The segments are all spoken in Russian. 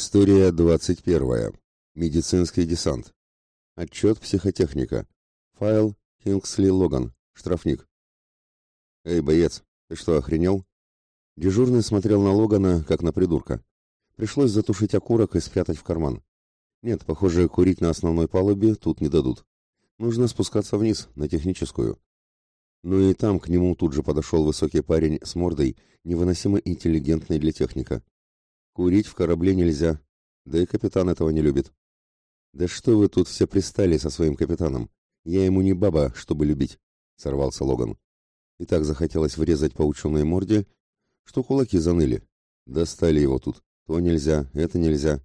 История 21. Медицинский десант. Отчет психотехника. Файл Кингсли Логан. Штрафник. Эй, боец, ты что, охренел? Дежурный смотрел на Логана, как на придурка. Пришлось затушить окурок и спрятать в карман. Нет, похоже, курить на основной палубе тут не дадут. Нужно спускаться вниз, на техническую. Ну и там к нему тут же подошел высокий парень с мордой, невыносимо интеллигентный для техника. Курить в корабле нельзя, да и капитан этого не любит. Да что вы тут все пристали со своим капитаном? Я ему не баба, чтобы любить, сорвался Логан. И так захотелось врезать по ученой морде, что кулаки заныли. Достали его тут. То нельзя, это нельзя.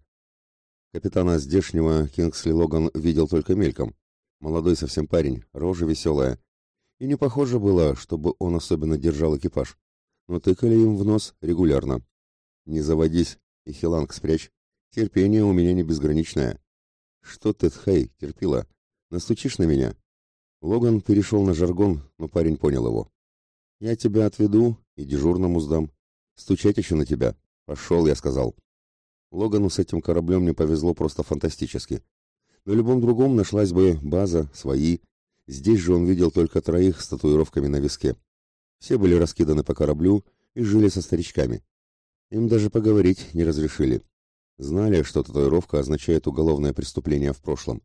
Капитана здешнего Кингсли Логан видел только мельком. Молодой совсем парень, рожа веселая. И не похоже было, чтобы он особенно держал экипаж. Но тыкали им в нос регулярно. «Не заводись, и Хиланг спрячь. Терпение у меня не безграничное. Что ты, Тхей, терпила? Настучишь на меня? Логан перешел на жаргон, но парень понял его. Я тебя отведу и дежурному сдам. Стучать еще на тебя. Пошел, я сказал. Логану с этим кораблем не повезло просто фантастически. На любом другом нашлась бы база, свои. Здесь же он видел только троих с татуировками на виске. Все были раскиданы по кораблю и жили со старичками. Им даже поговорить не разрешили. Знали, что татуировка означает уголовное преступление в прошлом.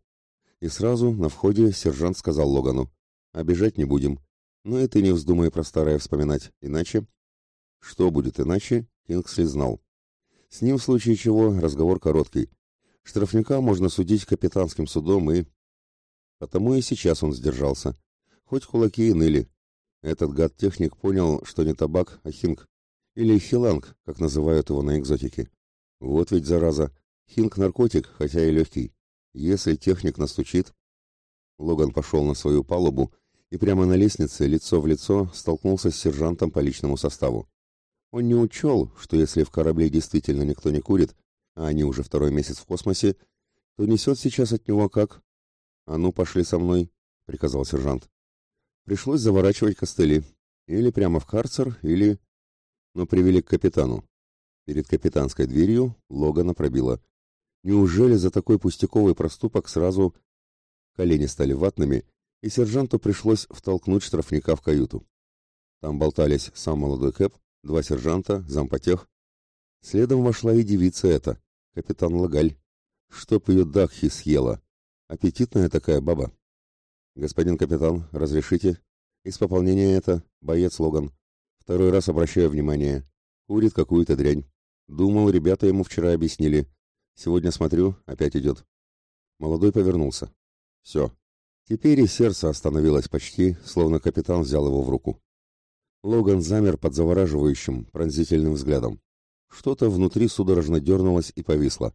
И сразу на входе сержант сказал Логану, «Обижать не будем. Но это не вздумай про старое вспоминать, иначе...» Что будет иначе, Кингсли знал. С ним в случае чего разговор короткий. Штрафника можно судить капитанским судом и... Потому и сейчас он сдержался. Хоть кулаки и ныли. Этот гад-техник понял, что не табак, а хинг. Или хиланг, как называют его на экзотике. Вот ведь зараза. Хинг наркотик, хотя и легкий. Если техник настучит... Логан пошел на свою палубу и прямо на лестнице, лицо в лицо, столкнулся с сержантом по личному составу. Он не учел, что если в корабле действительно никто не курит, а они уже второй месяц в космосе, то несет сейчас от него как... «А ну, пошли со мной», — приказал сержант. Пришлось заворачивать костыли. Или прямо в карцер, или но привели к капитану. Перед капитанской дверью Логана пробило. Неужели за такой пустяковый проступок сразу колени стали ватными, и сержанту пришлось втолкнуть штрафника в каюту. Там болтались сам молодой Кэп, два сержанта, зампотех. Следом вошла и девица эта, капитан Лагаль. Чтоб ее Дахи съела. Аппетитная такая баба. Господин капитан, разрешите? Из пополнения это боец Логан. Второй раз обращаю внимание. Курит какую-то дрянь. Думал, ребята ему вчера объяснили. Сегодня смотрю, опять идет. Молодой повернулся. Все. Теперь и сердце остановилось почти, словно капитан взял его в руку. Логан замер под завораживающим, пронзительным взглядом. Что-то внутри судорожно дернулось и повисло.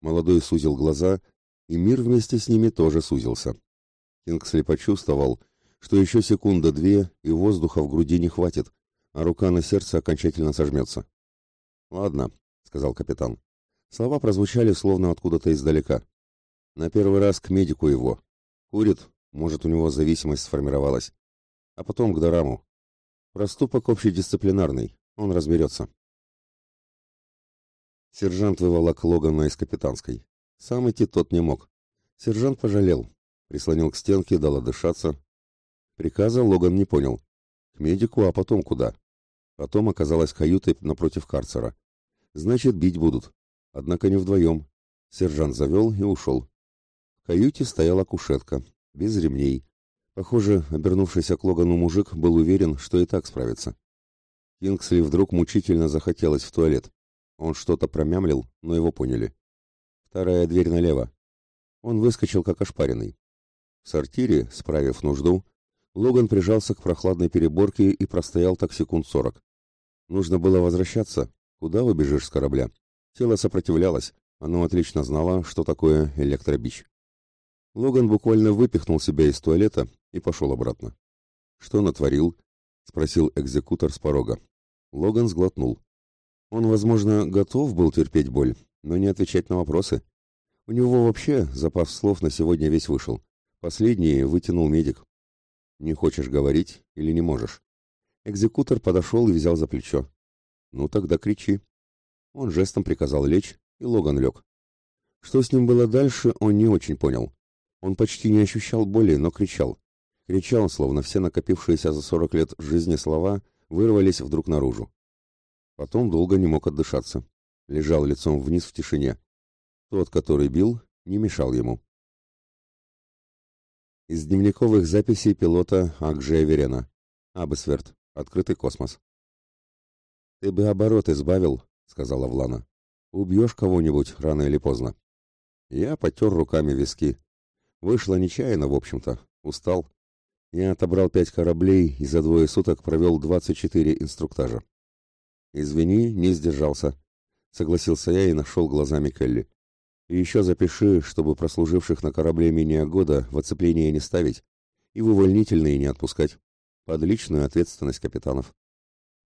Молодой сузил глаза, и мир вместе с ними тоже сузился. Кингсли почувствовал, что еще секунда-две, и воздуха в груди не хватит, а рука на сердце окончательно сожмется. «Ладно», — сказал капитан. Слова прозвучали словно откуда-то издалека. «На первый раз к медику его. Курит, может, у него зависимость сформировалась. А потом к Дораму. Проступок общедисциплинарный, он разберется». Сержант выволок Логана из капитанской. Сам идти тот не мог. Сержант пожалел. Прислонил к стенке, дал отдышаться. Приказа Логан не понял. К медику, а потом куда? Потом оказалась каюта напротив карцера. Значит, бить будут. Однако не вдвоем. Сержант завел и ушел. В каюте стояла кушетка, без ремней. Похоже, обернувшийся к Логану мужик был уверен, что и так справится. Кингсли вдруг мучительно захотелось в туалет. Он что-то промямлил, но его поняли. Вторая дверь налево. Он выскочил как ошпаренный. В сортире, справив нужду, Логан прижался к прохладной переборке и простоял так секунд сорок. Нужно было возвращаться. Куда убежишь с корабля? Тело сопротивлялось. Оно отлично знало, что такое электробич. Логан буквально выпихнул себя из туалета и пошел обратно. «Что натворил?» — спросил экзекутор с порога. Логан сглотнул. Он, возможно, готов был терпеть боль, но не отвечать на вопросы. У него вообще запас слов на сегодня весь вышел. Последний вытянул медик. Не хочешь говорить или не можешь? Экзекутор подошел и взял за плечо. Ну тогда кричи. Он жестом приказал лечь, и Логан лег. Что с ним было дальше, он не очень понял. Он почти не ощущал боли, но кричал. Кричал, словно все накопившиеся за сорок лет жизни слова вырвались вдруг наружу. Потом долго не мог отдышаться. Лежал лицом вниз в тишине. Тот, который бил, не мешал ему. Из дневниковых записей пилота Акджея Верена. Абесверт. Открытый космос. «Ты бы оборот избавил», — сказала Влана. «Убьешь кого-нибудь рано или поздно». Я потер руками виски. Вышло нечаянно, в общем-то. Устал. Я отобрал пять кораблей и за двое суток провел двадцать четыре инструктажа. «Извини, не сдержался», — согласился я и нашел глазами Келли. «И еще запиши, чтобы прослуживших на корабле менее года в оцепление не ставить и в увольнительные не отпускать. Под личную ответственность капитанов».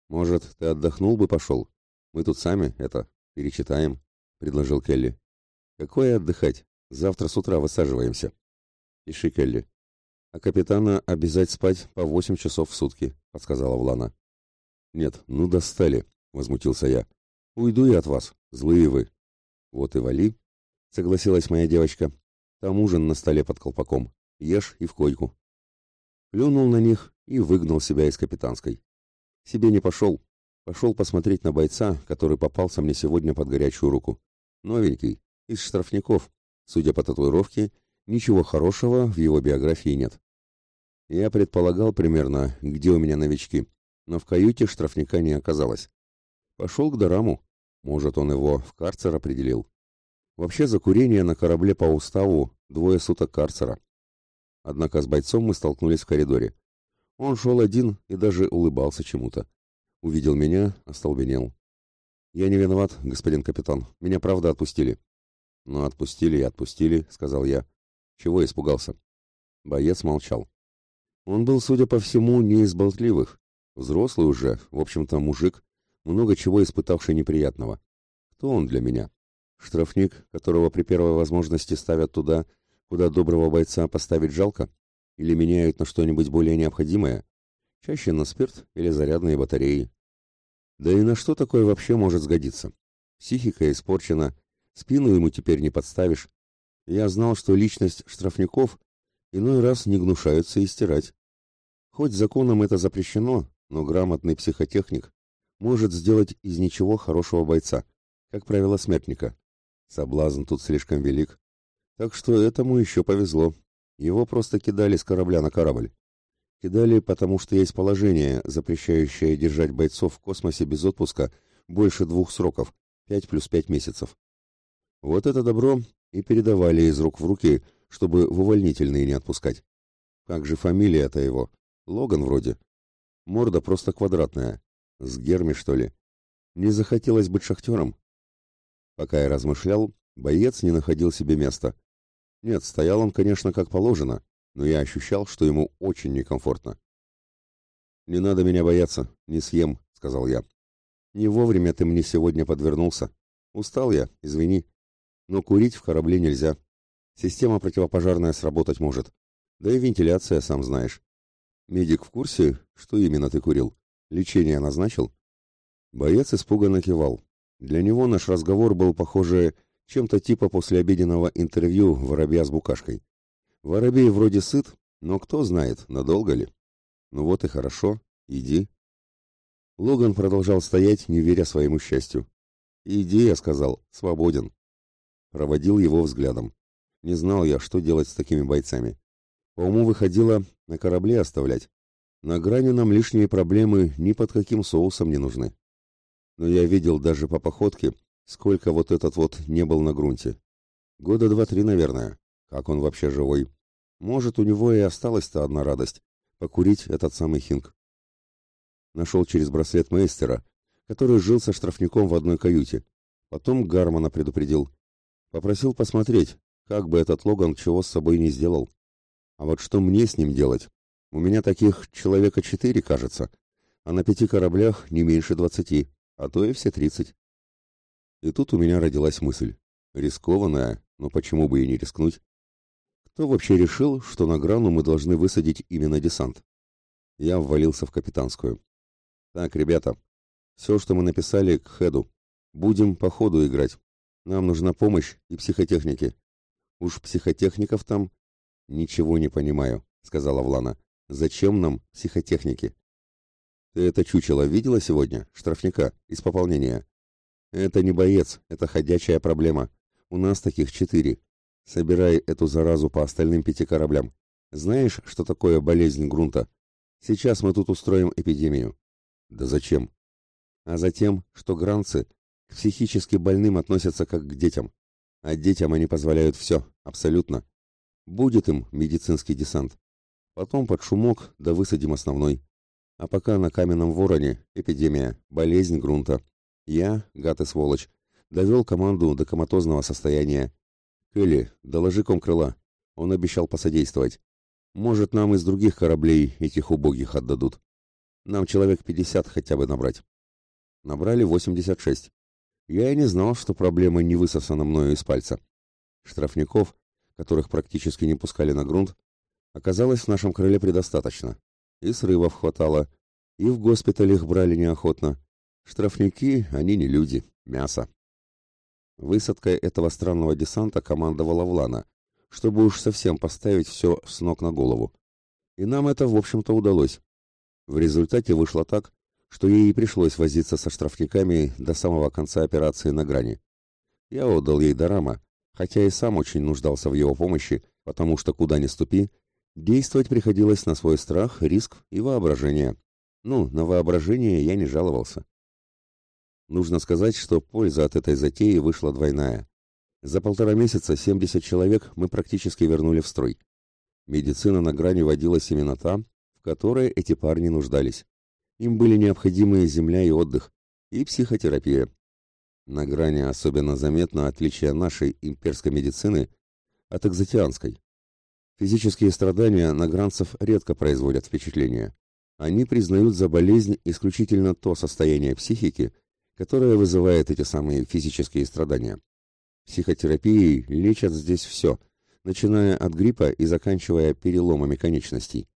«Может, ты отдохнул бы пошел? Мы тут сами, это, перечитаем», — предложил Келли. Какое отдыхать? Завтра с утра высаживаемся. Пиши, Келли. А капитана обязать спать по восемь часов в сутки, подсказала Влана. Нет, ну достали, возмутился я. Уйду я от вас, злые вы. Вот и вали, согласилась моя девочка. Там ужин на столе под колпаком. Ешь и в койку. Плюнул на них и выгнал себя из капитанской. Себе не пошел. Пошел посмотреть на бойца, который попался мне сегодня под горячую руку. Новенький, из штрафников. Судя по татуировке, ничего хорошего в его биографии нет. Я предполагал примерно, где у меня новички, но в каюте штрафника не оказалось. Пошел к Дораму. Может, он его в карцер определил. Вообще за курение на корабле по уставу двое суток карцера. Однако с бойцом мы столкнулись в коридоре. Он шел один и даже улыбался чему-то. Увидел меня, остолбенел. «Я не виноват, господин капитан. Меня правда отпустили». «Ну, отпустили и отпустили», — сказал я. «Чего испугался?» Боец молчал. Он был, судя по всему, не из болтливых. Взрослый уже, в общем-то, мужик, много чего испытавший неприятного. Кто он для меня? Штрафник, которого при первой возможности ставят туда, куда доброго бойца поставить жалко? Или меняют на что-нибудь более необходимое? Чаще на спирт или зарядные батареи. Да и на что такое вообще может сгодиться? Психика испорчена, Спину ему теперь не подставишь. Я знал, что личность штрафников иной раз не гнушаются и стирать. Хоть законом это запрещено, но грамотный психотехник может сделать из ничего хорошего бойца, как правило, смертника. Соблазн тут слишком велик. Так что этому еще повезло. Его просто кидали с корабля на корабль. Кидали, потому что есть положение, запрещающее держать бойцов в космосе без отпуска больше двух сроков, пять плюс пять месяцев. Вот это добро и передавали из рук в руки, чтобы в увольнительные не отпускать. Как же фамилия-то его? Логан вроде. Морда просто квадратная. С Герми, что ли? Не захотелось быть шахтером? Пока я размышлял, боец не находил себе места. Нет, стоял он, конечно, как положено, но я ощущал, что ему очень некомфортно. «Не надо меня бояться, не съем», — сказал я. «Не вовремя ты мне сегодня подвернулся. Устал я, извини но курить в корабле нельзя. Система противопожарная сработать может. Да и вентиляция, сам знаешь. Медик в курсе, что именно ты курил? Лечение назначил? Боец испуганно кивал. Для него наш разговор был, похоже, чем-то типа послеобеденного интервью воробья с букашкой. Воробей вроде сыт, но кто знает, надолго ли. Ну вот и хорошо, иди. Логан продолжал стоять, не веря своему счастью. «Иди», — я сказал, — «свободен». Проводил его взглядом. Не знал я, что делать с такими бойцами. По уму выходило на корабле оставлять. На грани нам лишние проблемы ни под каким соусом не нужны. Но я видел даже по походке, сколько вот этот вот не был на грунте. Года два-три, наверное. Как он вообще живой? Может, у него и осталась-то одна радость — покурить этот самый хинг. Нашел через браслет мейстера, который жил со штрафником в одной каюте. Потом Гармана предупредил. Попросил посмотреть, как бы этот Логан чего с собой не сделал. А вот что мне с ним делать? У меня таких человека четыре, кажется, а на пяти кораблях не меньше двадцати, а то и все тридцать. И тут у меня родилась мысль. Рискованная, но почему бы и не рискнуть? Кто вообще решил, что на Грану мы должны высадить именно десант? Я ввалился в капитанскую. Так, ребята, все, что мы написали, к Хеду. Будем по ходу играть. Нам нужна помощь и психотехники. Уж психотехников там... Ничего не понимаю, сказала Влана. Зачем нам психотехники? Ты это чучело видела сегодня, штрафника, из пополнения? Это не боец, это ходячая проблема. У нас таких четыре. Собирай эту заразу по остальным пяти кораблям. Знаешь, что такое болезнь грунта? Сейчас мы тут устроим эпидемию. Да зачем? А затем, что гранцы к психически больным относятся как к детям. А детям они позволяют все, абсолютно. Будет им медицинский десант. Потом под шумок, да высадим основной. А пока на каменном вороне эпидемия, болезнь грунта. Я, гад и сволочь, довел команду до коматозного состояния. Келли, доложи ком крыла. Он обещал посодействовать. Может, нам из других кораблей этих убогих отдадут. Нам человек пятьдесят хотя бы набрать. Набрали восемьдесят шесть. Я и не знал, что проблема не высосана мною из пальца. Штрафников, которых практически не пускали на грунт, оказалось в нашем крыле предостаточно. И срывов хватало, и в госпитале их брали неохотно. Штрафники, они не люди, мясо. Высадкой этого странного десанта командовала Влана, чтобы уж совсем поставить все с ног на голову. И нам это, в общем-то, удалось. В результате вышло так, что ей пришлось возиться со штрафниками до самого конца операции на грани. Я отдал ей Дорама, хотя и сам очень нуждался в его помощи, потому что куда ни ступи, действовать приходилось на свой страх, риск и воображение. Ну, на воображение я не жаловался. Нужно сказать, что польза от этой затеи вышла двойная. За полтора месяца 70 человек мы практически вернули в строй. Медицина на грани водилась именно та, в которой эти парни нуждались. Им были необходимы земля и отдых, и психотерапия. На грани особенно заметно отличие нашей имперской медицины от экзотианской. Физические страдания на гранцев редко производят впечатление. Они признают за болезнь исключительно то состояние психики, которое вызывает эти самые физические страдания. Психотерапией лечат здесь все, начиная от гриппа и заканчивая переломами конечностей.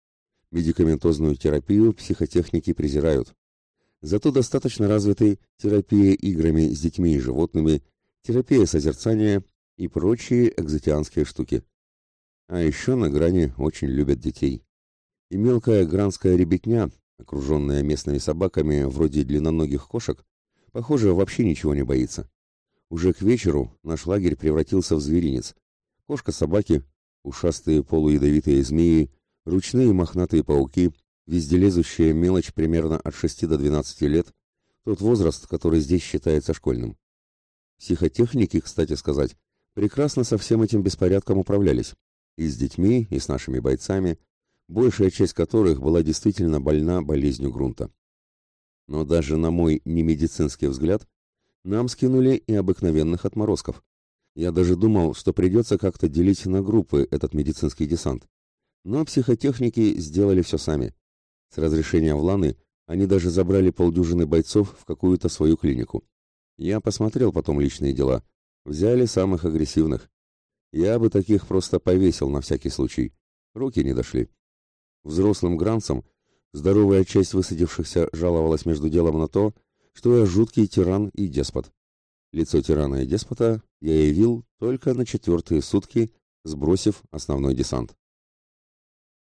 Медикаментозную терапию психотехники презирают. Зато достаточно развиты терапия играми с детьми и животными, терапия созерцания и прочие экзотианские штуки. А еще на грани очень любят детей. И мелкая гранская ребятня, окруженная местными собаками вроде длинноногих кошек, похоже, вообще ничего не боится. Уже к вечеру наш лагерь превратился в зверинец. Кошка-собаки, ушастые полуядовитые змеи, ручные мохнатые пауки, везделезущая мелочь примерно от 6 до 12 лет, тот возраст, который здесь считается школьным. Психотехники, кстати сказать, прекрасно со всем этим беспорядком управлялись. И с детьми, и с нашими бойцами, большая часть которых была действительно больна болезнью грунта. Но даже на мой немедицинский взгляд, нам скинули и обыкновенных отморозков. Я даже думал, что придется как-то делить на группы этот медицинский десант. Но психотехники сделали все сами. С разрешения Вланы они даже забрали полдюжины бойцов в какую-то свою клинику. Я посмотрел потом личные дела. Взяли самых агрессивных. Я бы таких просто повесил на всякий случай. Руки не дошли. Взрослым гранцам здоровая часть высадившихся жаловалась между делом на то, что я жуткий тиран и деспот. Лицо тирана и деспота я явил только на четвертые сутки, сбросив основной десант.